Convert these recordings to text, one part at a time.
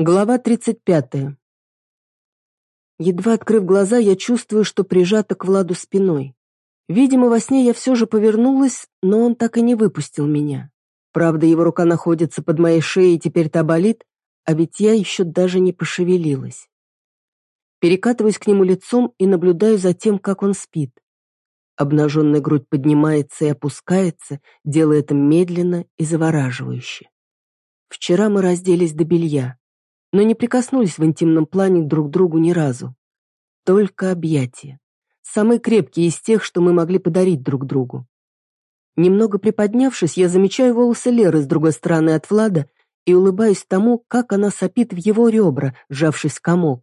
Глава 35. Едва открыв глаза, я чувствую, что прижата к Владу спиной. Видимо, во сне я все же повернулась, но он так и не выпустил меня. Правда, его рука находится под моей шеей и теперь та болит, а ведь я еще даже не пошевелилась. Перекатываюсь к нему лицом и наблюдаю за тем, как он спит. Обнаженная грудь поднимается и опускается, делая это медленно и завораживающе. Вчера мы разделись до белья но не прикоснулись в интимном плане друг к другу ни разу. Только объятия. Самые крепкие из тех, что мы могли подарить друг другу. Немного приподнявшись, я замечаю волосы Леры с другой стороны от Влада и улыбаюсь тому, как она сопит в его ребра, сжавшись в комок,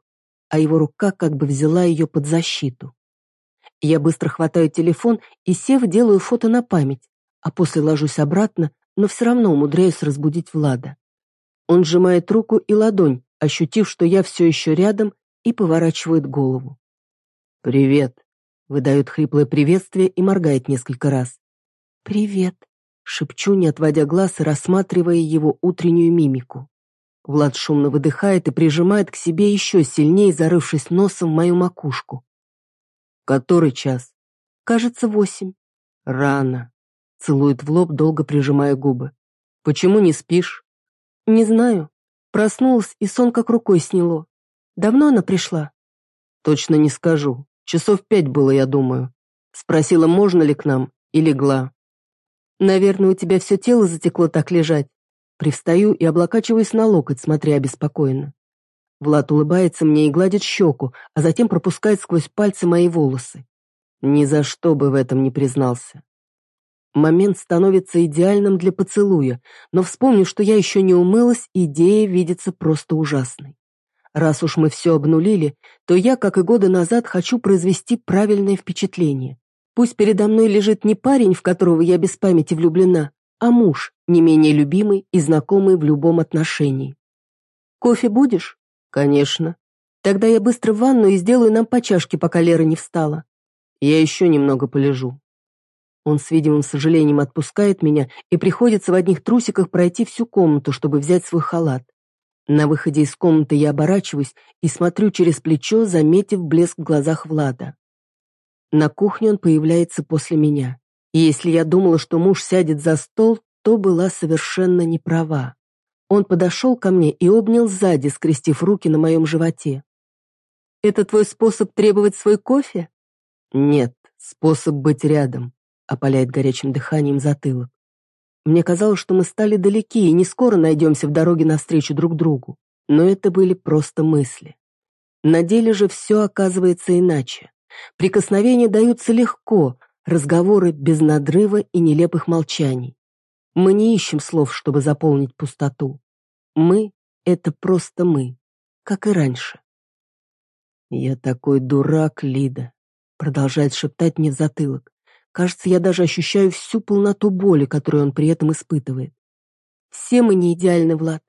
а его рука как бы взяла ее под защиту. Я быстро хватаю телефон и, сев, делаю фото на память, а после ложусь обратно, но все равно умудряюсь разбудить Влада. Он сжимает руку и ладонь, ощутив, что я все еще рядом, и поворачивает голову. «Привет», — выдает хриплое приветствие и моргает несколько раз. «Привет», — шепчу, не отводя глаз и рассматривая его утреннюю мимику. Влад шумно выдыхает и прижимает к себе еще сильнее, зарывшись носом в мою макушку. «Который час?» «Кажется, восемь». «Рано», — целует в лоб, долго прижимая губы. «Почему не спишь?» «Не знаю. Проснулась, и сон как рукой сняло. Давно она пришла?» «Точно не скажу. Часов пять было, я думаю. Спросила, можно ли к нам, и легла». «Наверное, у тебя все тело затекло так лежать». Привстаю и облокачиваюсь на локоть, смотря обеспокоенно. Влад улыбается мне и гладит щеку, а затем пропускает сквозь пальцы мои волосы. Ни за что бы в этом не признался. Момент становится идеальным для поцелуя, но вспомнив, что я еще не умылась, идея видится просто ужасной. Раз уж мы все обнулили, то я, как и годы назад, хочу произвести правильное впечатление. Пусть передо мной лежит не парень, в которого я без памяти влюблена, а муж, не менее любимый и знакомый в любом отношении. «Кофе будешь?» «Конечно». «Тогда я быстро в ванну и сделаю нам по чашке, пока Лера не встала». «Я еще немного полежу». Он с видимым сожалением отпускает меня, и приходится в одних трусиках пройти всю комнату, чтобы взять свой халат. На выходе из комнаты я оборачиваюсь и смотрю через плечо, заметив блеск в глазах Влада. На кухне он появляется после меня. И если я думала, что муж сядет за стол, то была совершенно не права. Он подошел ко мне и обнял сзади, скрестив руки на моем животе. «Это твой способ требовать свой кофе?» «Нет, способ быть рядом опаляет горячим дыханием затылок. Мне казалось, что мы стали далеки и не скоро найдемся в дороге навстречу друг другу, но это были просто мысли. На деле же все оказывается иначе. Прикосновения даются легко, разговоры без надрыва и нелепых молчаний. Мы не ищем слов, чтобы заполнить пустоту. Мы — это просто мы, как и раньше. «Я такой дурак, Лида», — продолжает шептать мне в затылок. Кажется, я даже ощущаю всю полноту боли, которую он при этом испытывает. Все мы не идеальны, Влад.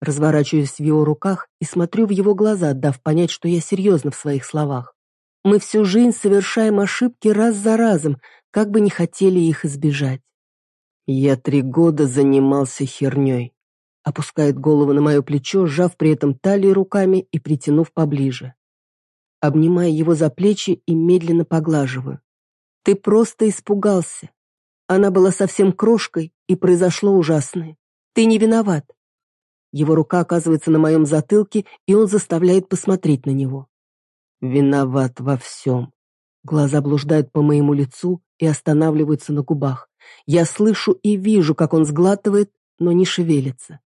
Разворачиваюсь в его руках и смотрю в его глаза, дав понять, что я серьезно в своих словах. Мы всю жизнь совершаем ошибки раз за разом, как бы не хотели их избежать. Я три года занимался херней. Опускает голову на мое плечо, сжав при этом талию руками и притянув поближе. Обнимая его за плечи и медленно поглаживаю. Ты просто испугался. Она была совсем крошкой, и произошло ужасное. Ты не виноват. Его рука оказывается на моем затылке, и он заставляет посмотреть на него. Виноват во всем. Глаза блуждают по моему лицу и останавливаются на губах. Я слышу и вижу, как он сглатывает, но не шевелится.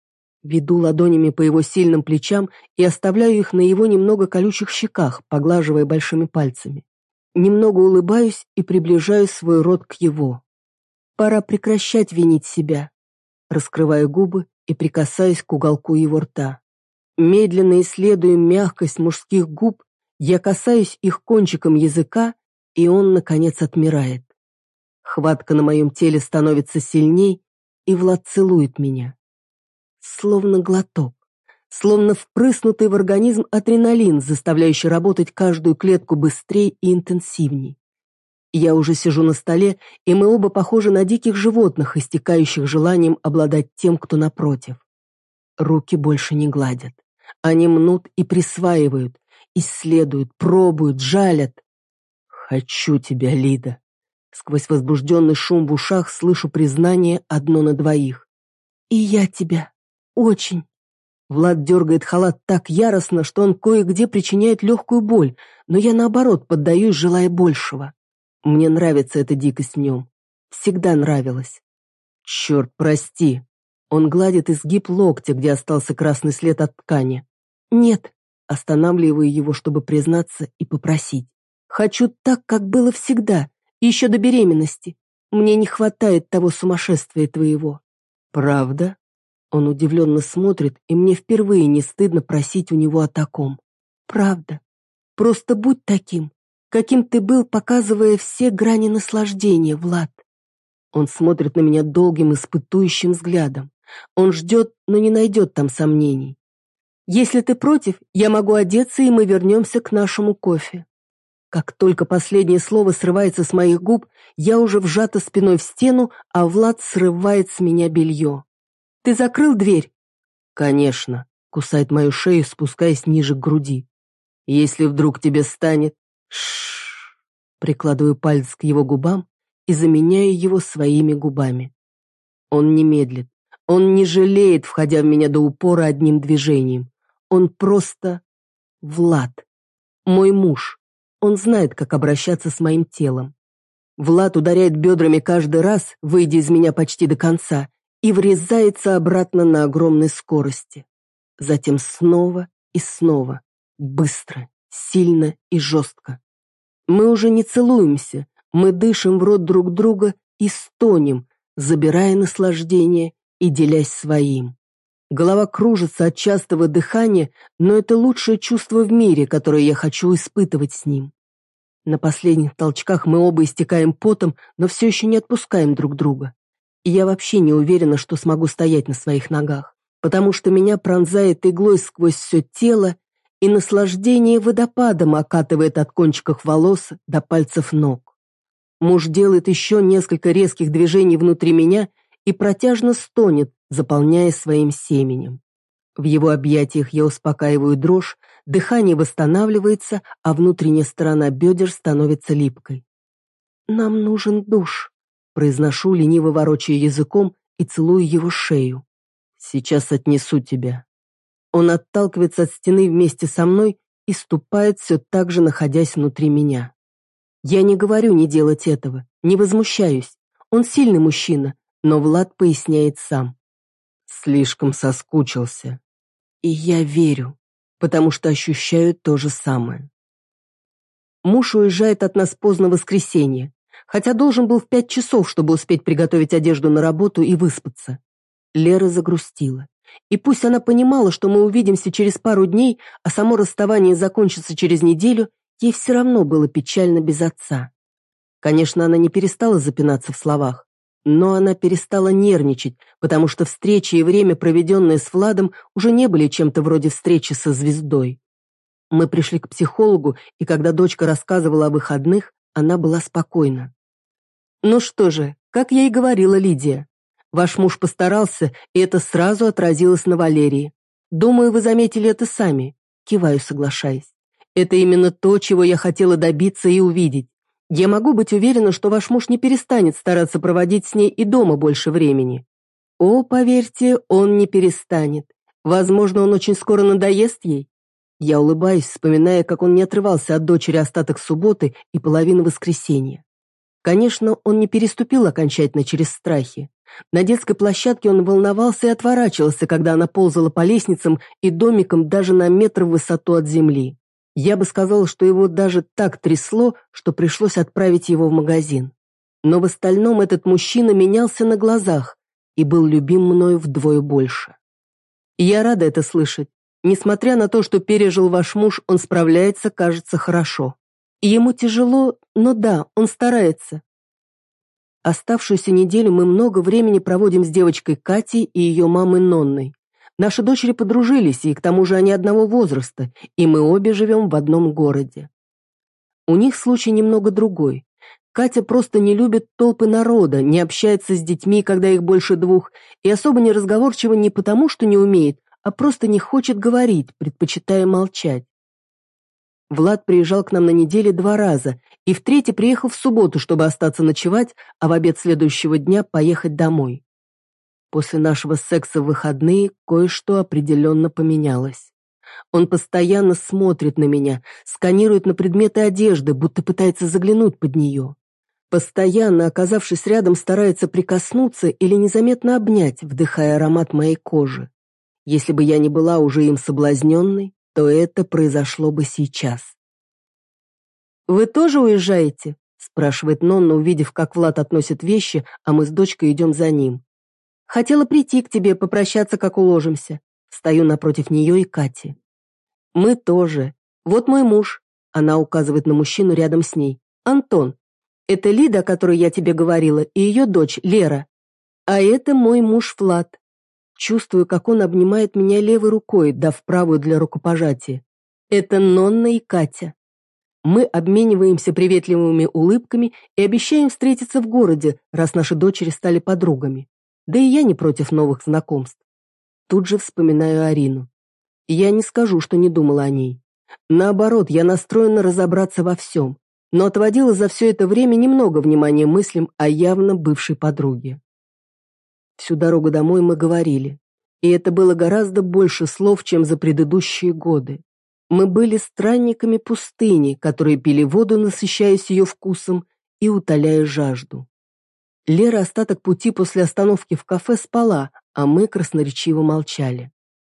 Веду ладонями по его сильным плечам и оставляю их на его немного колючих щеках, поглаживая большими пальцами. Немного улыбаюсь и приближаю свой рот к его. Пора прекращать винить себя. Раскрываю губы и прикасаюсь к уголку его рта. Медленно исследуя мягкость мужских губ, я касаюсь их кончиком языка, и он, наконец, отмирает. Хватка на моем теле становится сильней, и Влад целует меня. Словно глоток словно впрыснутый в организм адреналин, заставляющий работать каждую клетку быстрее и интенсивней. Я уже сижу на столе, и мы оба похожи на диких животных, истекающих желанием обладать тем, кто напротив. Руки больше не гладят. Они мнут и присваивают, исследуют, пробуют, жалят. «Хочу тебя, Лида!» Сквозь возбужденный шум в ушах слышу признание одно на двоих. «И я тебя. Очень». Влад дергает халат так яростно, что он кое-где причиняет легкую боль, но я, наоборот, поддаюсь, желая большего. Мне нравится эта дикость в нем. Всегда нравилась. Черт, прости. Он гладит изгиб локтя, где остался красный след от ткани. Нет. Останавливаю его, чтобы признаться и попросить. Хочу так, как было всегда, еще до беременности. Мне не хватает того сумасшествия твоего. Правда? Он удивленно смотрит, и мне впервые не стыдно просить у него о таком. Правда. Просто будь таким, каким ты был, показывая все грани наслаждения, Влад. Он смотрит на меня долгим испытующим взглядом. Он ждет, но не найдет там сомнений. Если ты против, я могу одеться, и мы вернемся к нашему кофе. Как только последнее слово срывается с моих губ, я уже вжата спиной в стену, а Влад срывает с меня белье. Ты закрыл дверь?» «Конечно», — кусает мою шею, спускаясь ниже к груди. «Если вдруг тебе станет...» Шш. Прикладываю палец к его губам и заменяю его своими губами. Он не медлит. Он не жалеет, входя в меня до упора одним движением. Он просто... Влад. Мой муж. Он знает, как обращаться с моим телом. Влад ударяет бедрами каждый раз, выйдя из меня почти до конца, и врезается обратно на огромной скорости. Затем снова и снова, быстро, сильно и жестко. Мы уже не целуемся, мы дышим в рот друг друга и стонем, забирая наслаждение и делясь своим. Голова кружится от частого дыхания, но это лучшее чувство в мире, которое я хочу испытывать с ним. На последних толчках мы оба истекаем потом, но все еще не отпускаем друг друга и я вообще не уверена, что смогу стоять на своих ногах, потому что меня пронзает иглой сквозь все тело, и наслаждение водопадом окатывает от кончиков волос до пальцев ног. Муж делает еще несколько резких движений внутри меня и протяжно стонет, заполняя своим семенем. В его объятиях я успокаиваю дрожь, дыхание восстанавливается, а внутренняя сторона бедер становится липкой. «Нам нужен душ», Произношу, лениво ворочая языком и целую его шею. «Сейчас отнесу тебя». Он отталкивается от стены вместе со мной и ступает все так же, находясь внутри меня. Я не говорю не делать этого, не возмущаюсь. Он сильный мужчина, но Влад поясняет сам. Слишком соскучился. И я верю, потому что ощущаю то же самое. Муж уезжает от нас поздно воскресенье, хотя должен был в пять часов, чтобы успеть приготовить одежду на работу и выспаться. Лера загрустила. И пусть она понимала, что мы увидимся через пару дней, а само расставание закончится через неделю, ей все равно было печально без отца. Конечно, она не перестала запинаться в словах, но она перестала нервничать, потому что встречи и время, проведенное с Владом, уже не были чем-то вроде встречи со звездой. Мы пришли к психологу, и когда дочка рассказывала о выходных, она была спокойна. «Ну что же, как я и говорила, Лидия, ваш муж постарался, и это сразу отразилось на Валерии. Думаю, вы заметили это сами». Киваю, соглашаясь. «Это именно то, чего я хотела добиться и увидеть. Я могу быть уверена, что ваш муж не перестанет стараться проводить с ней и дома больше времени. О, поверьте, он не перестанет. Возможно, он очень скоро надоест ей. Я улыбаюсь, вспоминая, как он не отрывался от дочери остаток субботы и половины воскресенья. Конечно, он не переступил окончательно через страхи. На детской площадке он волновался и отворачивался, когда она ползала по лестницам и домикам даже на метр в высоту от земли. Я бы сказал, что его даже так трясло, что пришлось отправить его в магазин. Но в остальном этот мужчина менялся на глазах и был любим мною вдвое больше. И я рада это слышать. Несмотря на то, что пережил ваш муж, он справляется, кажется, хорошо. И ему тяжело, но да, он старается. Оставшуюся неделю мы много времени проводим с девочкой Катей и ее мамой Нонной. Наши дочери подружились, и к тому же они одного возраста, и мы обе живем в одном городе. У них случай немного другой. Катя просто не любит толпы народа, не общается с детьми, когда их больше двух, и особо не разговорчива не потому, что не умеет, а просто не хочет говорить, предпочитая молчать. Влад приезжал к нам на неделе два раза, и в третий приехал в субботу, чтобы остаться ночевать, а в обед следующего дня поехать домой. После нашего секса в выходные кое-что определенно поменялось. Он постоянно смотрит на меня, сканирует на предметы одежды, будто пытается заглянуть под нее. Постоянно, оказавшись рядом, старается прикоснуться или незаметно обнять, вдыхая аромат моей кожи. Если бы я не была уже им соблазненной, то это произошло бы сейчас. «Вы тоже уезжаете?» – спрашивает Нонна, увидев, как Влад относит вещи, а мы с дочкой идем за ним. «Хотела прийти к тебе, попрощаться, как уложимся». Стою напротив нее и Кати. «Мы тоже. Вот мой муж», – она указывает на мужчину рядом с ней. «Антон. Это Лида, о которой я тебе говорила, и ее дочь Лера. А это мой муж Влад. Чувствую, как он обнимает меня левой рукой, дав правую для рукопожатия. Это Нонна и Катя. Мы обмениваемся приветливыми улыбками и обещаем встретиться в городе, раз наши дочери стали подругами. Да и я не против новых знакомств. Тут же вспоминаю Арину. Я не скажу, что не думала о ней. Наоборот, я настроена разобраться во всем, но отводила за все это время немного внимания мыслям о явно бывшей подруге. Всю дорогу домой мы говорили, и это было гораздо больше слов, чем за предыдущие годы. Мы были странниками пустыни, которые пили воду, насыщаясь ее вкусом и утоляя жажду. Лера остаток пути после остановки в кафе спала, а мы красноречиво молчали.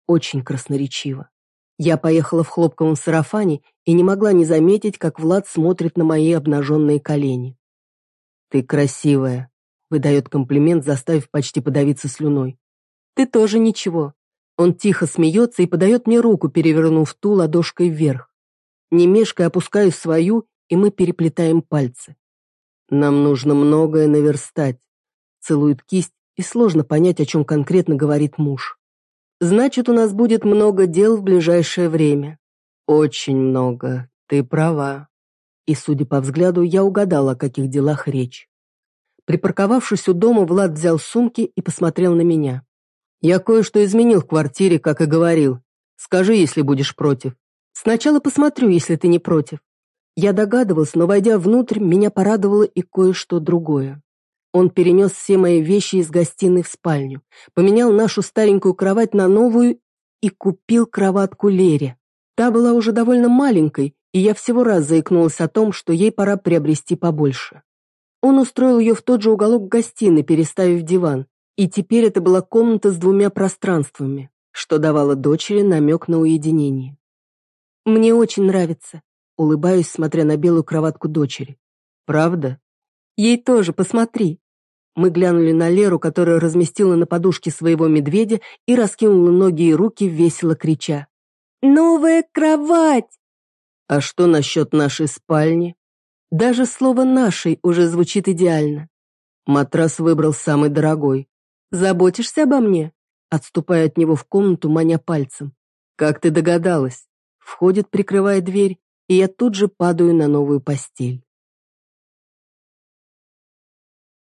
Очень красноречиво. Я поехала в хлопковом сарафане и не могла не заметить, как Влад смотрит на мои обнаженные колени. «Ты красивая», выдает комплимент, заставив почти подавиться слюной. «Ты тоже ничего». Он тихо смеется и подает мне руку, перевернув ту ладошкой вверх. Не мешкая опускаю свою, и мы переплетаем пальцы. Нам нужно многое наверстать. Целует кисть, и сложно понять, о чем конкретно говорит муж. Значит, у нас будет много дел в ближайшее время. Очень много, ты права. И, судя по взгляду, я угадала, о каких делах речь. Припарковавшись у дома, Влад взял сумки и посмотрел на меня. «Я кое-что изменил в квартире, как и говорил. Скажи, если будешь против. Сначала посмотрю, если ты не против». Я догадывалась, но, войдя внутрь, меня порадовало и кое-что другое. Он перенес все мои вещи из гостиной в спальню, поменял нашу старенькую кровать на новую и купил кроватку Лере. Та была уже довольно маленькой, и я всего раз заикнулась о том, что ей пора приобрести побольше. Он устроил ее в тот же уголок гостиной, переставив диван, и теперь это была комната с двумя пространствами, что давало дочери намек на уединение. «Мне очень нравится», — улыбаюсь, смотря на белую кроватку дочери. «Правда?» «Ей тоже, посмотри». Мы глянули на Леру, которая разместила на подушке своего медведя и раскинула ноги и руки, весело крича. «Новая кровать!» «А что насчет нашей спальни?» Даже слово «нашей» уже звучит идеально. Матрас выбрал самый дорогой. «Заботишься обо мне?» Отступая от него в комнату, маня пальцем. «Как ты догадалась?» Входит, прикрывая дверь, и я тут же падаю на новую постель.